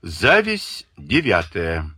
Зависть девятая.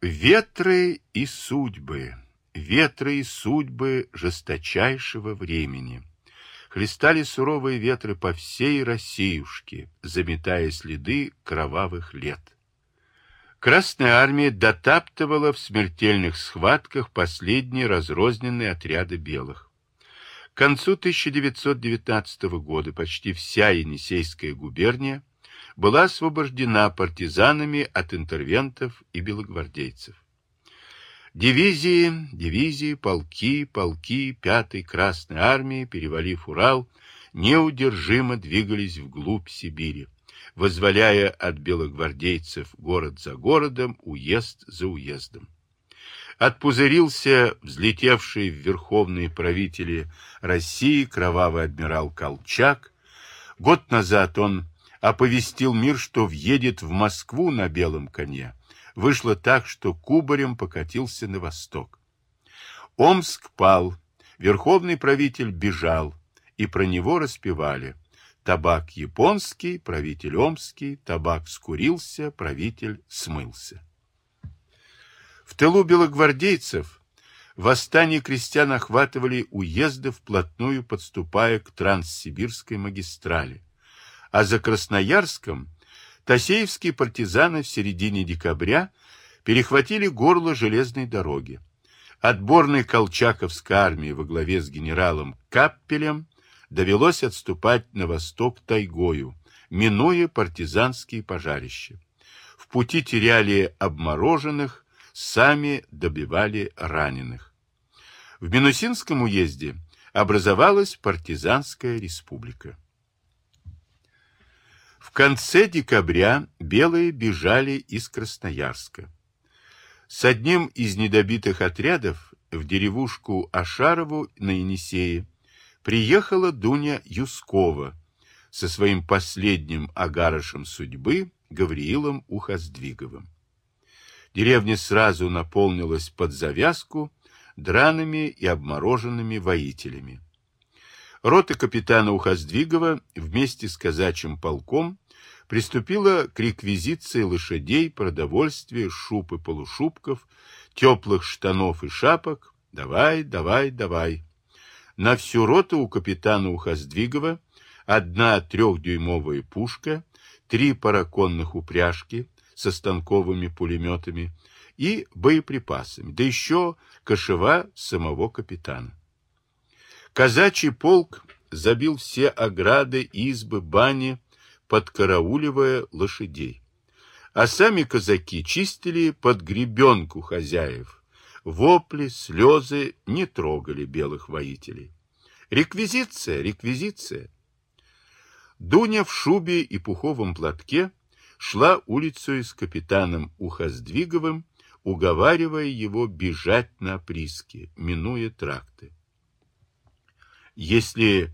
Ветры и судьбы, ветры и судьбы жесточайшего времени. Хлестали суровые ветры по всей Россиюшке, заметая следы кровавых лет. Красная армия дотаптывала в смертельных схватках последние разрозненные отряды белых. К концу 1919 года почти вся Енисейская губерния была освобождена партизанами от интервентов и белогвардейцев. Дивизии, дивизии, полки, полки пятой Красной армии, перевалив Урал, неудержимо двигались вглубь Сибири, возволяя от белогвардейцев город за городом, уезд за уездом. Отпузырился взлетевший в верховные правители России кровавый адмирал Колчак. Год назад он оповестил мир, что въедет в Москву на белом коне. Вышло так, что кубарем покатился на восток. Омск пал, верховный правитель бежал, и про него распевали. Табак японский, правитель омский, табак скурился, правитель смылся. В тылу белогвардейцев восстание крестьян охватывали уезды, вплотную подступая к Транссибирской магистрали а за Красноярском Тасеевские партизаны в середине декабря перехватили горло железной дороги. Отборной колчаковской армии во главе с генералом Каппелем довелось отступать на восток тайгою, минуя партизанские пожарища. В пути теряли обмороженных, сами добивали раненых. В Минусинском уезде образовалась партизанская республика. В конце декабря белые бежали из Красноярска. С одним из недобитых отрядов в деревушку Ашарову на Енисее приехала Дуня Юскова со своим последним агарышем судьбы Гавриилом Ухоздвиговым. Деревня сразу наполнилась под завязку драными и обмороженными воителями. Рота капитана Ухоздвигова вместе с казачьим полком приступила к реквизиции лошадей, продовольствия, шуб и полушубков, теплых штанов и шапок. Давай, давай, давай. На всю роту у капитана Ухоздвигова одна трехдюймовая пушка, три параконных упряжки со станковыми пулеметами и боеприпасами, да еще кошева самого капитана. Казачий полк забил все ограды, избы, бани, подкарауливая лошадей. А сами казаки чистили под гребенку хозяев. Вопли, слезы не трогали белых воителей. Реквизиция, реквизиция. Дуня в шубе и пуховом платке шла улицу с капитаном Ухоздвиговым, уговаривая его бежать на приски, минуя тракты. Если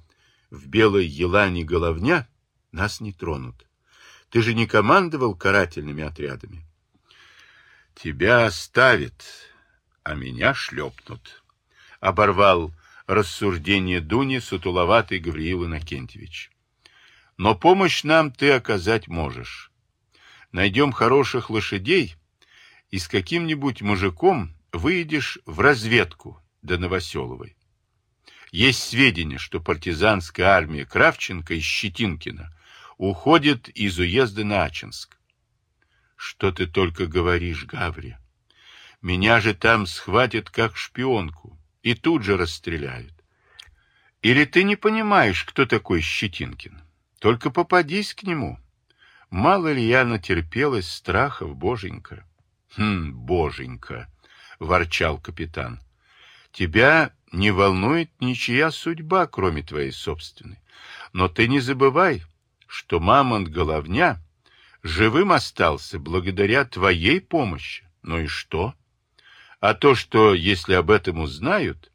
в белой елане головня, нас не тронут. Ты же не командовал карательными отрядами. Тебя оставят, а меня шлепнут. Оборвал рассуждение Дуни сутуловатый Гавриил Иннокентьевич. Но помощь нам ты оказать можешь. Найдем хороших лошадей, и с каким-нибудь мужиком выйдешь в разведку до Новоселовой. Есть сведения, что партизанская армия Кравченко и Щетинкина уходит из уезда на Ачинск. Что ты только говоришь, Гаври? Меня же там схватят как шпионку и тут же расстреляют. Или ты не понимаешь, кто такой Щетинкин? Только попадись к нему. Мало ли я натерпелась страхов, боженька. Хм, боженька, ворчал капитан. Тебя не волнует ничья судьба, кроме твоей собственной. Но ты не забывай, что мамонт-головня живым остался благодаря твоей помощи. Ну и что? А то, что, если об этом узнают,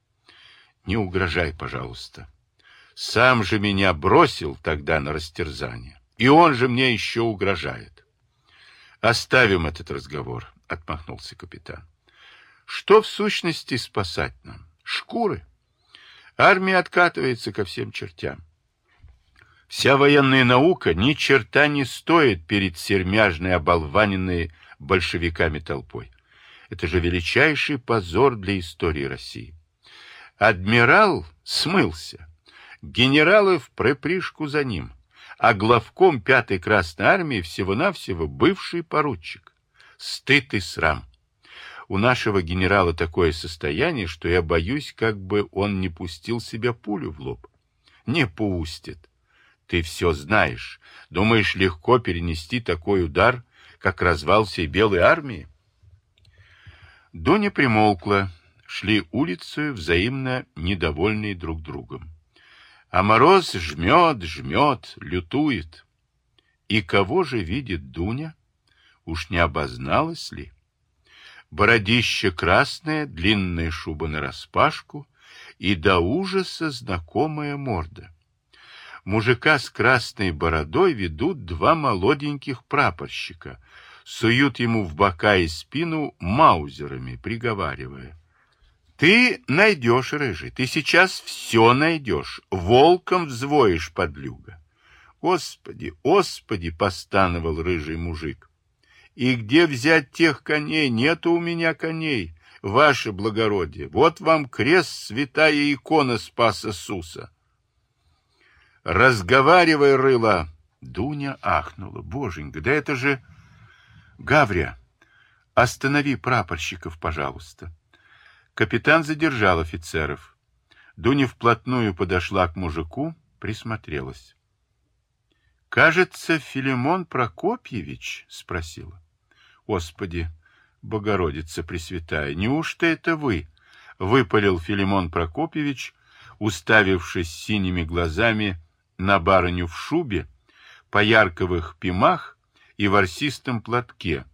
не угрожай, пожалуйста. Сам же меня бросил тогда на растерзание. И он же мне еще угрожает. Оставим этот разговор, — отмахнулся капитан. Что в сущности спасать нам? Шкуры. Армия откатывается ко всем чертям. Вся военная наука ни черта не стоит перед сермяжной оболваненной большевиками толпой. Это же величайший позор для истории России. Адмирал смылся. Генералы в припрыжку за ним. А главком пятой Красной Армии всего-навсего бывший поручик. Стыд и срам. У нашего генерала такое состояние, что я боюсь, как бы он не пустил себе пулю в лоб. Не пустит. Ты все знаешь. Думаешь, легко перенести такой удар, как развал всей белой армии? Доня примолкла, шли улицу, взаимно недовольные друг другом. А мороз жмет, жмет, лютует. И кого же видит Дуня? Уж не обозналась ли? Бородище красное, длинная шуба нараспашку и до ужаса знакомая морда. Мужика с красной бородой ведут два молоденьких прапорщика, суют ему в бока и спину маузерами, приговаривая. Ты найдешь, рыжий, ты сейчас все найдешь, волком взвоишь подлюга. Господи, Господи, постановал рыжий мужик. И где взять тех коней? Нету у меня коней, ваше благородие. Вот вам крест, святая икона Спаса Суса. Разговаривай, рыла. Дуня ахнула. Боженька, да это же... Гаврия, останови прапорщиков, пожалуйста. Капитан задержал офицеров. Дуня вплотную подошла к мужику, присмотрелась. «Кажется, Филимон Прокопьевич?» — спросила. «Господи, Богородица Пресвятая, неужто это вы?» — выпалил Филимон Прокопьевич, уставившись синими глазами на барыню в шубе, по ярковых пимах и ворсистом платке,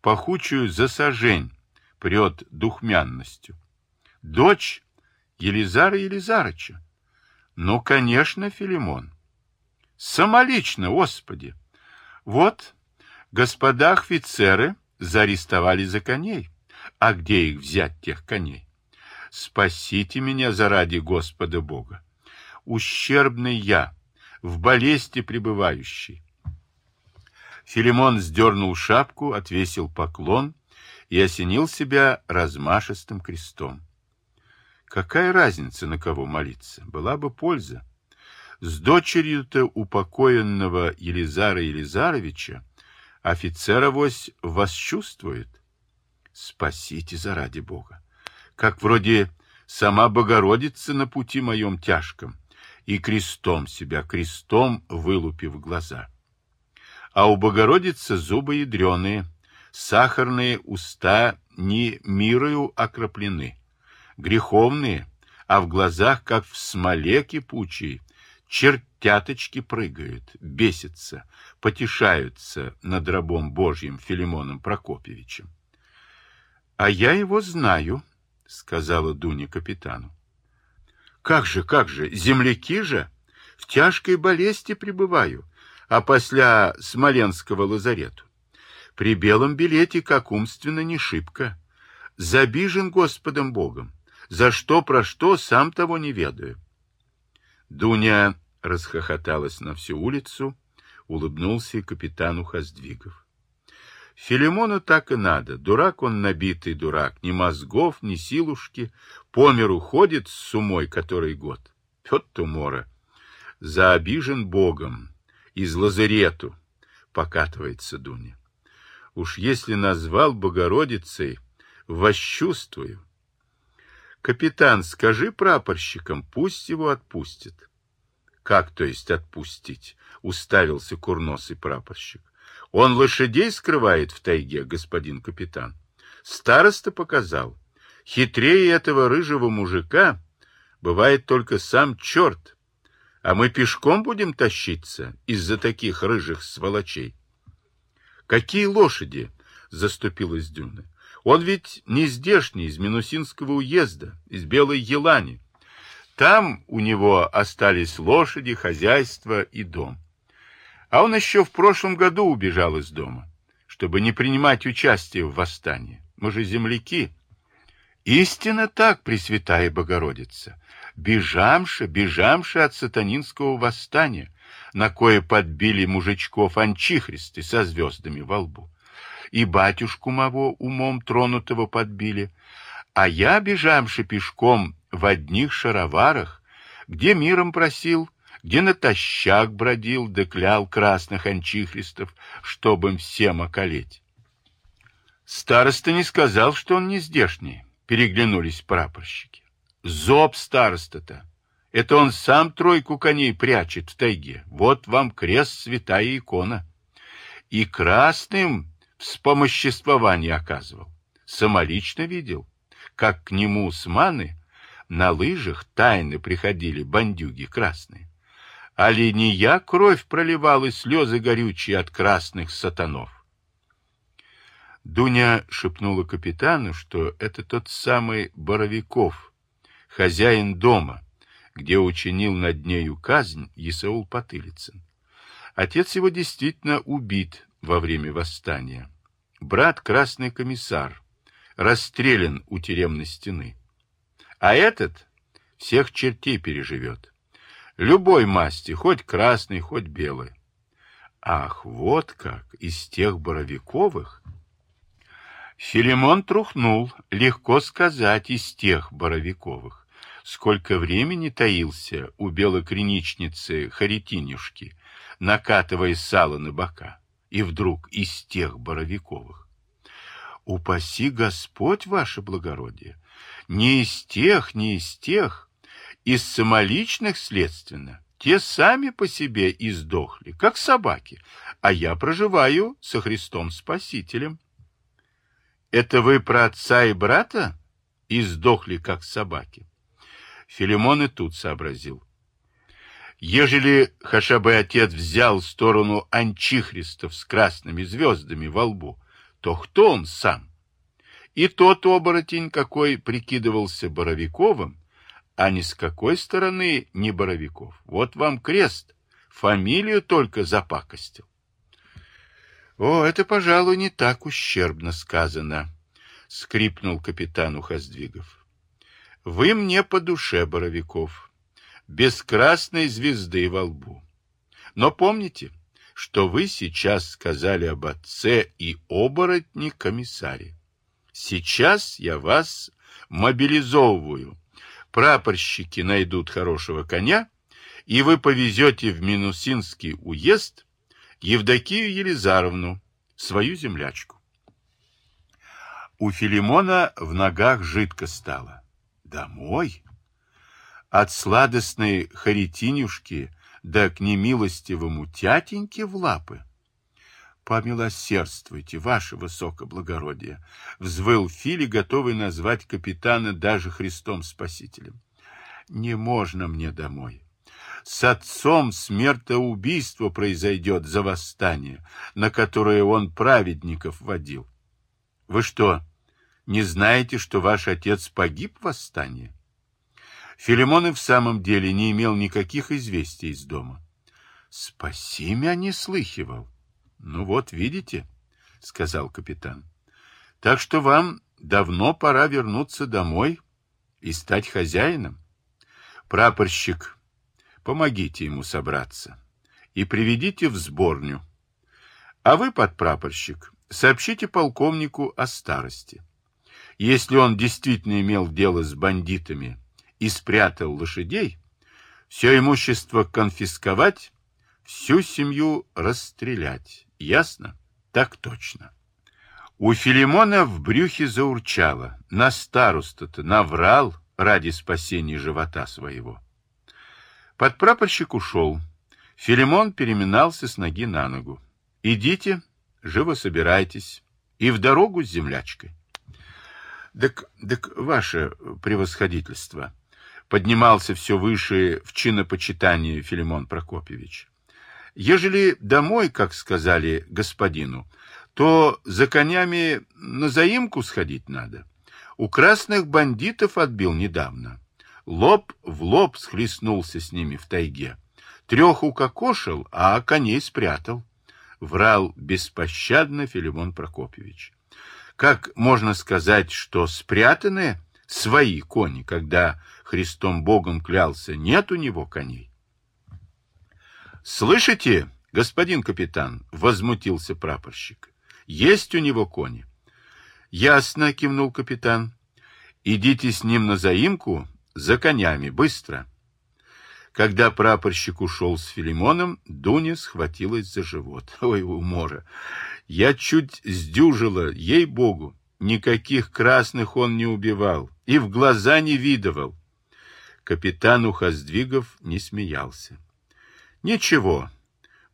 пахучую засажень, прет духмянностью. Дочь Елизара Елизарыча. Ну, конечно, Филимон. Самолично, Господи. Вот, господа офицеры заарестовали за коней. А где их взять, тех коней? Спасите меня заради Господа Бога. Ущербный я, в болезни пребывающий. Филимон сдернул шапку, отвесил поклон и осенил себя размашистым крестом. Какая разница, на кого молиться? Была бы польза. С дочерью-то упокоенного Елизара Елизаровича офицер авось вас чувствует. Спасите заради Бога. Как вроде сама Богородица на пути моем тяжком, и крестом себя, крестом вылупив глаза. А у Богородицы зубы ядреные, сахарные уста не мирою окроплены, греховные, а в глазах, как в смоле кипучей, чертяточки прыгают, бесятся, потешаются над рабом Божьим Филимоном Прокопьевичем. — А я его знаю, — сказала Дуня капитану. — Как же, как же, земляки же, в тяжкой болезни пребываю, а после Смоленского лазарету. При белом билете, как умственно, не шибко. Забижен Господом Богом. За что, про что, сам того не ведаю. Дуня расхохоталась на всю улицу, улыбнулся капитану Хоздвигов. Филимону так и надо. Дурак он набитый дурак. Ни мозгов, ни силушки. По миру ходит с умой который год. Пет тумора. Заобижен Богом. Из лазарету. Покатывается Дуня. Уж если назвал Богородицей, восчувствую. Капитан, скажи прапорщикам, пусть его отпустят. Как, то есть, отпустить? Уставился курносый прапорщик. Он лошадей скрывает в тайге, господин капитан. Староста показал. Хитрее этого рыжего мужика бывает только сам черт. А мы пешком будем тащиться из-за таких рыжих сволочей. Какие лошади? Заступилась Дюна. Он ведь не здешний, из Минусинского уезда, из Белой Елани. Там у него остались лошади, хозяйство и дом. А он еще в прошлом году убежал из дома, чтобы не принимать участие в восстании. Мы же земляки. Истинно так, Пресвятая Богородица. Бежамши, бежамши от сатанинского восстания. на кое подбили мужичков анчихристы со звездами во лбу. И батюшку моего умом тронутого подбили, а я, бежамши пешком в одних шароварах, где миром просил, где натощак бродил, да клял красных анчихристов, чтобы им всем околеть. Староста не сказал, что он не здешний, переглянулись прапорщики. Зоб староста-то. Это он сам тройку коней прячет в тайге. Вот вам крест, святая икона. И красным вспомоществование оказывал. Самолично видел, как к нему усманы на лыжах тайно приходили бандюги красные. Али не я кровь проливал и слезы горючие от красных сатанов. Дуня шепнула капитану, что это тот самый Боровиков, хозяин дома, где учинил над нею казнь Исаул Потылицын. Отец его действительно убит во время восстания. Брат красный комиссар, расстрелян у тюремной стены. А этот всех чертей переживет. Любой масти, хоть красный, хоть белый. Ах, вот как, из тех Боровиковых? Филимон трухнул, легко сказать, из тех Боровиковых. Сколько времени таился у белокриничницы Харитинюшки, накатывая сало на бока, и вдруг из тех Боровиковых. Упаси Господь, ваше благородие, не из тех, не из тех, из самоличных, следственно, те сами по себе издохли, как собаки, а я проживаю со Христом Спасителем. Это вы про отца и брата? И сдохли, как собаки. Филимон и тут сообразил. Ежели хотя бы отец взял сторону анчихристов с красными звездами во лбу, то кто он сам? И тот оборотень, какой прикидывался Боровиковым, а ни с какой стороны не Боровиков. Вот вам крест, фамилию только запакостил. О, это, пожалуй, не так ущербно сказано, скрипнул капитан Ухоздвигов. Вы мне по душе, Боровиков, без красной звезды во лбу. Но помните, что вы сейчас сказали об отце и оборотне комиссаре. Сейчас я вас мобилизовываю. Прапорщики найдут хорошего коня, и вы повезете в Минусинский уезд Евдокию Елизаровну, свою землячку. У Филимона в ногах жидко стало. Домой? От сладостной харитинюшки да к немилостивому тятеньке в лапы? Помилосердствуйте, ваше высокоблагородие, взвыл Фили, готовый назвать капитана даже Христом Спасителем. Не можно мне домой с отцом смертоубийство произойдет за восстание, на которое он праведников водил. Вы что, не знаете, что ваш отец погиб в восстании? Филимон и в самом деле не имел никаких известий из дома. Спаси меня не слыхивал. Ну вот, видите, сказал капитан. Так что вам давно пора вернуться домой и стать хозяином. Прапорщик Помогите ему собраться и приведите в сборню. А вы, подпрапорщик, сообщите полковнику о старости. Если он действительно имел дело с бандитами и спрятал лошадей, все имущество конфисковать, всю семью расстрелять. Ясно? Так точно. У Филимона в брюхе заурчало. На старосту-то наврал ради спасения живота своего. Подпрапорщик ушел. Филимон переминался с ноги на ногу. «Идите, живо собирайтесь, и в дорогу с землячкой». «Так, так, ваше превосходительство», — поднимался все выше в чинопочитании Филимон Прокопьевич. «Ежели домой, как сказали господину, то за конями на заимку сходить надо. У красных бандитов отбил недавно» лоб в лоб схлестнулся с ними в тайге. Трех укокошил, а коней спрятал. Врал беспощадно Филимон Прокопьевич. Как можно сказать, что спрятаны свои кони, когда Христом Богом клялся, нет у него коней? Слышите, господин капитан? Возмутился прапорщик. Есть у него кони. Ясно, кивнул капитан. Идите с ним на заимку за конями, быстро. Когда прапорщик ушел с Филимоном, Дуня схватилась за живот. Ой, умора! Я чуть сдюжила, ей-богу. Никаких красных он не убивал и в глаза не видывал. Капитан Ухоздвигов не смеялся. Ничего,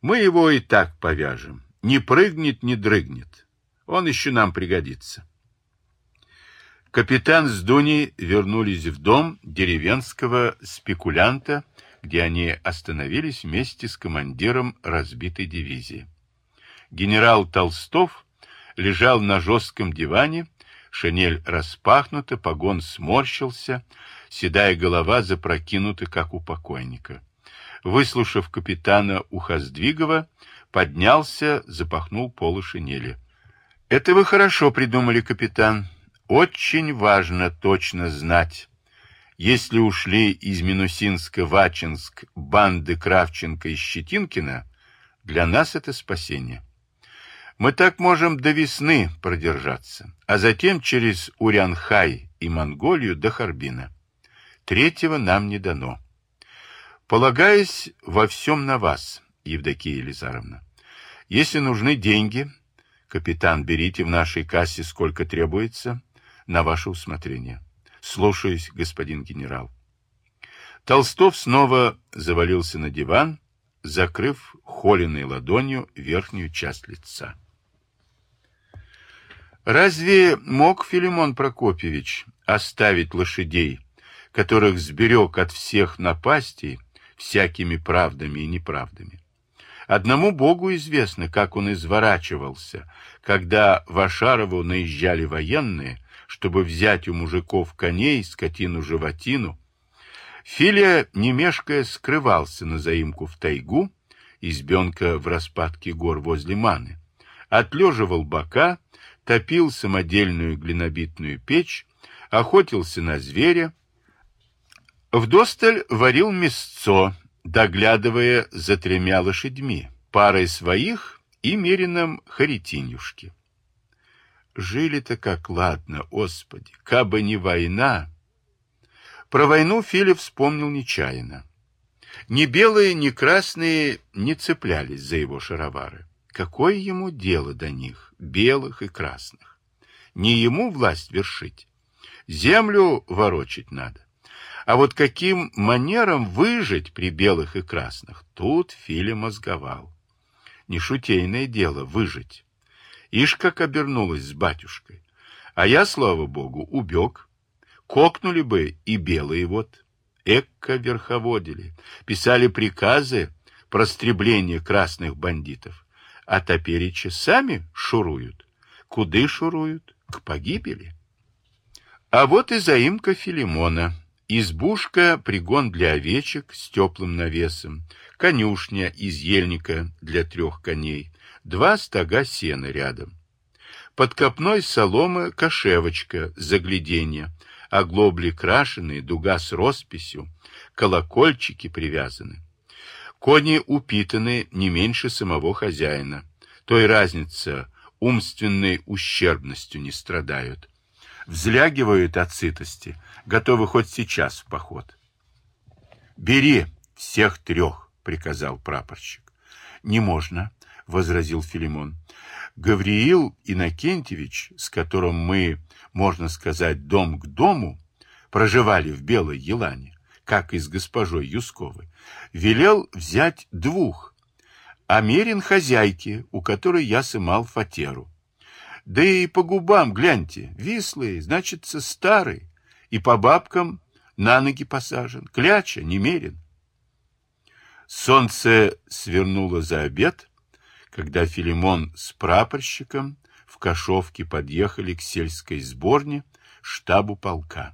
мы его и так повяжем. Не прыгнет, не дрыгнет. Он еще нам пригодится. Капитан с Дуней вернулись в дом деревенского спекулянта, где они остановились вместе с командиром разбитой дивизии. Генерал Толстов лежал на жестком диване, шинель распахнута, погон сморщился, седая голова запрокинута, как у покойника. Выслушав капитана Ухоздвигова, поднялся, запахнул полы шинели. — Это вы хорошо придумали, капитан. Очень важно точно знать. Если ушли из Минусинска в Ачинск банды Кравченко и Щетинкина, для нас это спасение. Мы так можем до весны продержаться, а затем через Урянхай и Монголию до Харбина. Третьего нам не дано. Полагаясь во всем на вас, Евдокия Елизаровна, если нужны деньги, капитан, берите в нашей кассе сколько требуется, на ваше усмотрение. Слушаюсь, господин генерал. Толстов снова завалился на диван, закрыв холеной ладонью верхнюю часть лица. Разве мог Филимон Прокопьевич оставить лошадей, которых сберег от всех напастей всякими правдами и неправдами? Одному Богу известно, как он изворачивался, когда в Ашарову наезжали военные, чтобы взять у мужиков коней, скотину-животину. Филя, не мешкая, скрывался на заимку в тайгу, избенка в распадке гор возле Маны, отлеживал бока, топил самодельную глинобитную печь, охотился на зверя, вдосталь варил мясцо, доглядывая за тремя лошадьми, парой своих и мерином Харитинюшки. Жили-то как ладно, Господи, кабы не война. Про войну Филипп вспомнил нечаянно. Ни белые, ни красные не цеплялись за его шаровары. Какое ему дело до них, белых и красных? Не ему власть вершить. Землю ворочить надо. А вот каким манером выжить при белых и красных, тут Филя мозговал. Не шутейное дело выжить. Ишь, как обернулась с батюшкой. А я, слава богу, убег. Кокнули бы и белые вот. Экко верховодили, писали приказы про стребление красных бандитов а топереча сами шуруют. Куды шуруют? К погибели. А вот и заимка Филимона. Избушка, пригон для овечек с теплым навесом, конюшня из ельника для трех коней, два стога сена рядом. Под копной соломы кошевочка, загляденье, оглобли крашеные, дуга с росписью, колокольчики привязаны. Кони упитаны не меньше самого хозяина. Той разница умственной ущербностью не страдают. Взлягивают от сытости, готовы хоть сейчас в поход. «Бери всех трех», — приказал прапорщик. «Не можно», — возразил Филимон. «Гавриил Иннокентьевич, с которым мы, можно сказать, дом к дому, проживали в Белой Елане, как и с госпожой Юсковой, велел взять двух, а мерин хозяйки, у которой я сымал фатеру. Да и по губам, гляньте, вислые, значится, старый, и по бабкам на ноги посажен, кляча, немерен. Солнце свернуло за обед, когда Филимон с прапорщиком в Кашовке подъехали к сельской сборне штабу полка.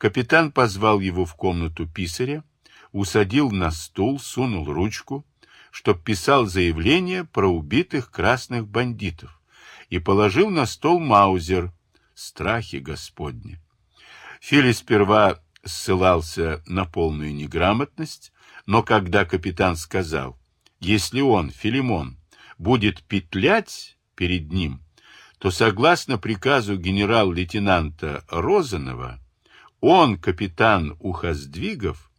Капитан позвал его в комнату писаря, усадил на стул, сунул ручку, чтоб писал заявление про убитых красных бандитов, и положил на стол маузер. Страхи Господни. Фили сперва ссылался на полную неграмотность, но когда капитан сказал если он, Филимон, будет петлять перед ним, то согласно приказу генерал-лейтенанта Розанова, он, капитан Ухоздвигов,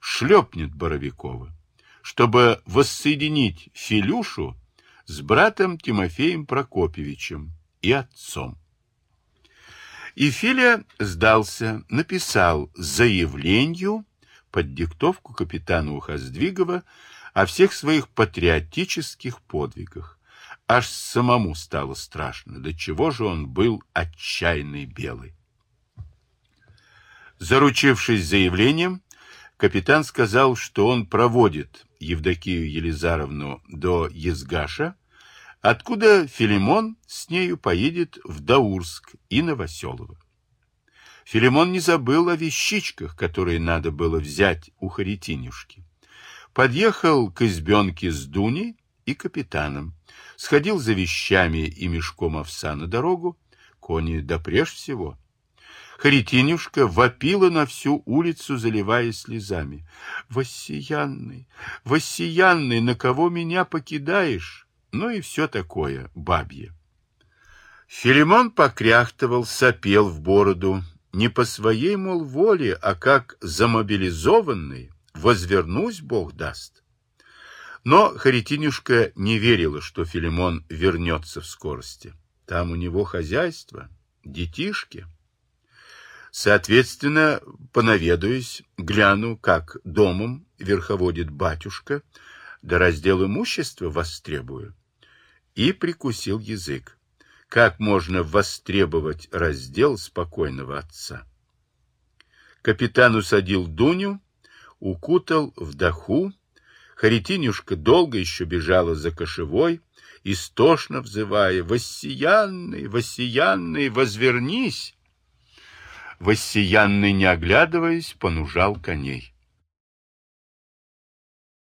шлепнет Боровикова, чтобы воссоединить Филюшу с братом Тимофеем Прокопьевичем и отцом. И Филя сдался, написал заявлению под диктовку капитана Ухоздвигова о всех своих патриотических подвигах. Аж самому стало страшно, до чего же он был отчаянный белый. Заручившись заявлением, капитан сказал, что он проводит Евдокию Елизаровну до Езгаша, откуда Филимон с нею поедет в Даурск и Новоселово. Филимон не забыл о вещичках, которые надо было взять у Харитинюшки. Подъехал к избенке с Дуней и капитаном, сходил за вещами и мешком овса на дорогу, кони да прежде всего. Харитинюшка вопила на всю улицу, заливая слезами. «Воссиянный, воссиянный, на кого меня покидаешь?» Ну и все такое бабье. Филимон покряхтывал, сопел в бороду, не по своей, мол, воле, а как замобилизованный, возвернусь, Бог даст. Но Харитинюшка не верила, что Филимон вернется в скорости. Там у него хозяйство, детишки. Соответственно, понаведаюсь, гляну, как домом верховодит батюшка, да раздел имущества востребую. И прикусил язык. Как можно востребовать раздел спокойного отца? Капитан усадил Дуню, укутал в даху. Харитинюшка долго еще бежала за кошевой, истошно взывая «Воссиянный, воссиянный, возвернись!» Воссиянный, не оглядываясь, понужал коней.